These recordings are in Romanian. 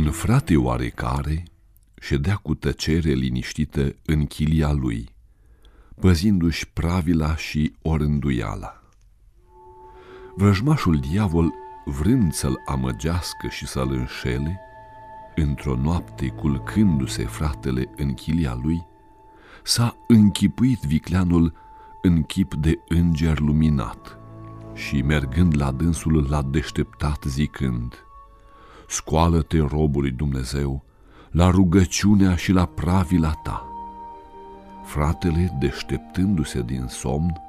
Un frate oarecare ședea cu tăcere liniștită în chilia lui, păzindu-și pravila și orânduiala. Vrăjmașul diavol, vrând să-l amăgească și să-l înșele, într-o noapte culcându-se fratele în chilia lui, s-a închipuit vicleanul în chip de înger luminat și, mergând la dânsul, l-a deșteptat zicând – scoală-te robului Dumnezeu la rugăciunea și la pravila ta. Fratele, deșteptându-se din somn,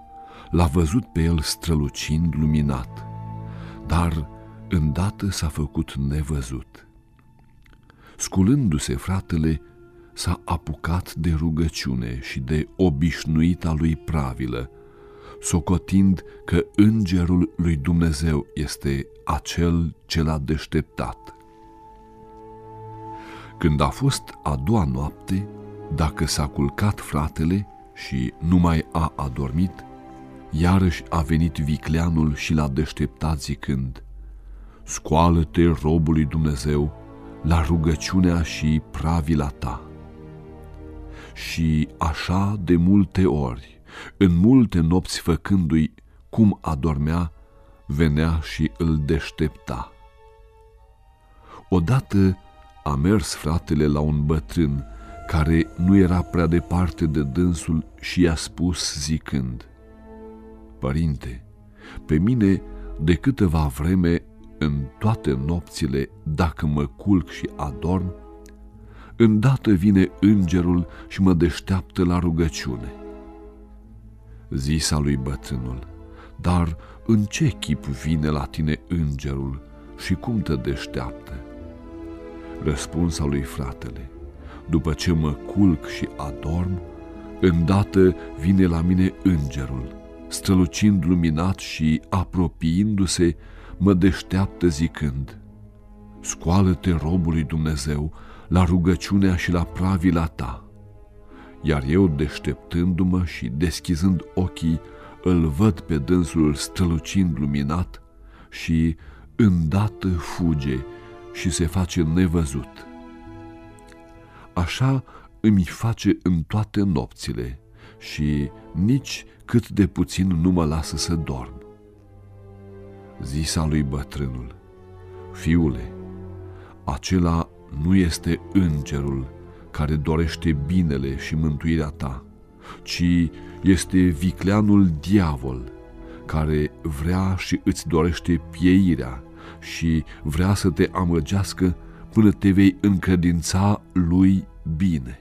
l-a văzut pe el strălucind luminat, dar îndată s-a făcut nevăzut. Sculându-se fratele, s-a apucat de rugăciune și de obișnuita lui pravilă, socotind că îngerul lui Dumnezeu este acel ce l-a deșteptat. Când a fost a doua noapte, dacă s-a culcat fratele și nu mai a adormit, iarăși a venit vicleanul și l-a deșteptat zicând, Scoală-te, robului Dumnezeu, la rugăciunea și pravila ta. Și așa de multe ori, în multe nopți făcându-i cum adormea, venea și îl deștepta. Odată a mers fratele la un bătrân care nu era prea departe de dânsul și i-a spus zicând, Părinte, pe mine de câteva vreme în toate nopțile, dacă mă culc și adorm, îndată vine îngerul și mă deșteaptă la rugăciune. Zisa lui bătrânul, dar în ce chip vine la tine îngerul și cum te deșteaptă? Răspunsa lui fratele, după ce mă culc și adorm, îndată vine la mine îngerul, strălucind luminat și apropiindu-se, mă deșteaptă zicând, Scoală-te robului Dumnezeu la rugăciunea și la pravila ta. Iar eu, deșteptându-mă și deschizând ochii, îl văd pe dânsul strălucind luminat și îndată fuge și se face nevăzut. Așa îmi face în toate nopțile și nici cât de puțin nu mă lasă să dorm. Zisa lui bătrânul, fiule, acela nu este îngerul care dorește binele și mântuirea ta, ci este vicleanul diavol care vrea și îți dorește pieirea și vrea să te amăgească până te vei încredința lui bine.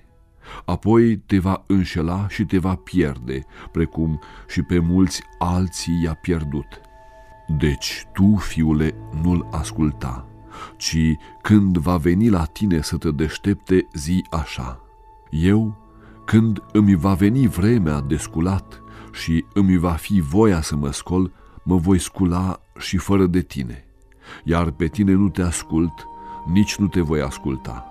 Apoi te va înșela și te va pierde, precum și pe mulți alții i-a pierdut. Deci tu, fiule, nu-l asculta, ci când va veni la tine să te deștepte, zi așa. Eu, când îmi va veni vremea de sculat și îmi va fi voia să mă scol, mă voi scula și fără de tine iar pe tine nu te ascult, nici nu te voi asculta.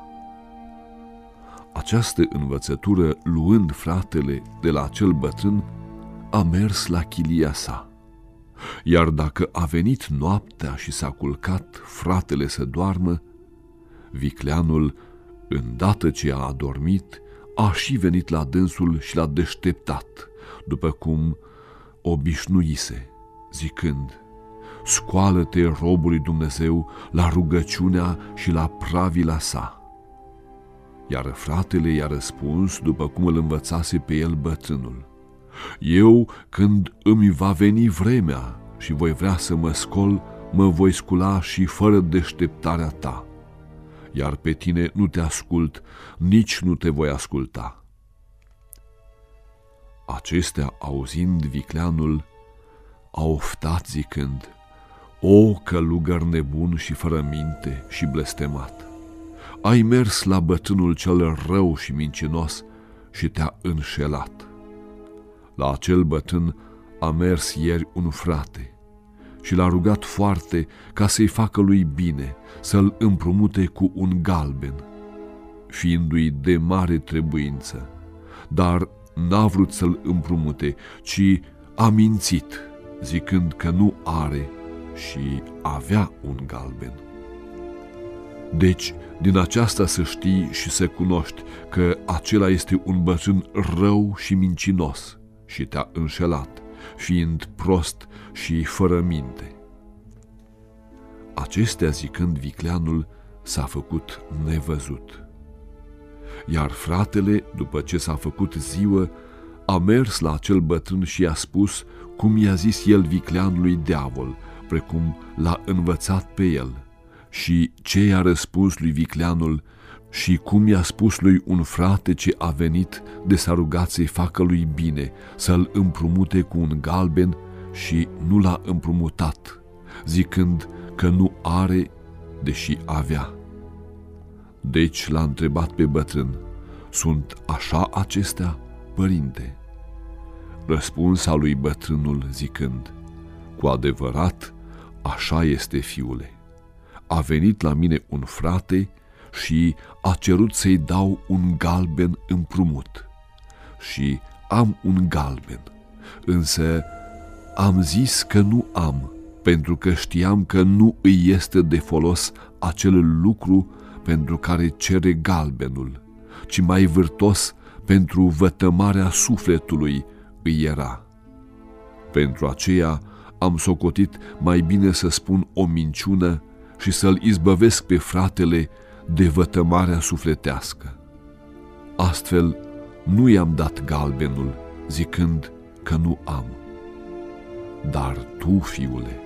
Această învățătură, luând fratele de la acel bătrân, a mers la chilia sa. Iar dacă a venit noaptea și s-a culcat fratele să doarmă, vicleanul, îndată ce a adormit, a și venit la dânsul și l-a deșteptat, după cum obișnuise, zicând, scoală-te robului Dumnezeu la rugăciunea și la pravila sa. Iar fratele i-a răspuns după cum îl învățase pe el bătrânul. Eu, când îmi va veni vremea și voi vrea să mă scol, mă voi scula și fără deșteptarea ta. Iar pe tine nu te ascult, nici nu te voi asculta. Acestea, auzind vicleanul, a oftat zicând, o călugăr nebun și fără minte și blestemat, ai mers la bătrânul cel rău și mincinos și te-a înșelat. La acel bătrân a mers ieri un frate și l-a rugat foarte ca să-i facă lui bine, să-l împrumute cu un galben, fiindu-i de mare trebuință, dar n-a vrut să-l împrumute, ci a mințit, zicând că nu are și avea un galben. Deci, Din aceasta să știi și să cunoști că acela este un bătrân rău și mincinos și te-a înșelat, fiind prost și fără minte. Acestea zicând, vicleanul s-a făcut nevăzut. Iar fratele, după ce s-a făcut ziua, a mers la acel bătrân și i-a spus cum i-a zis el vicleanului diavol, precum l-a învățat pe el, și ce i-a răspuns lui vicleanul și cum i-a spus lui un frate ce a venit de s-a rugat să-i facă lui bine, să-l împrumute cu un galben și nu l-a împrumutat, zicând că nu are, deși avea. Deci l-a întrebat pe bătrân, sunt așa acestea, părinte? Răspunsa lui bătrânul zicând, cu adevărat, așa este fiule. A venit la mine un frate și a cerut să-i dau un galben împrumut. Și am un galben, însă am zis că nu am, pentru că știam că nu îi este de folos acel lucru pentru care cere galbenul, ci mai vârtos pentru vătămarea sufletului îi era. Pentru aceea am socotit mai bine să spun o minciună și să-l izbăvesc pe fratele de vătămarea sufletească. Astfel, nu i-am dat galbenul, zicând că nu am. Dar tu, fiule,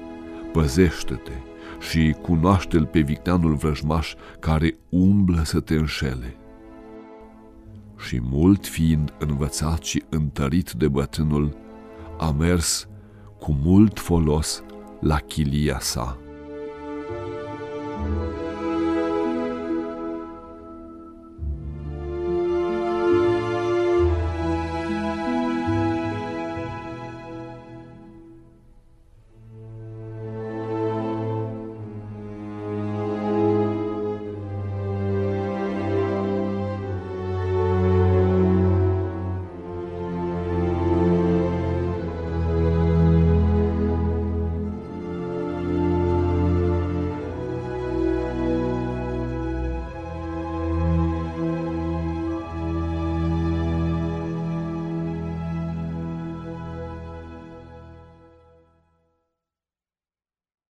păzește-te și cunoaște-l pe victeanul vrăjmaș care umblă să te înșele. Și mult fiind învățat și întărit de bătrânul, a mers cu mult folos la chilia sa.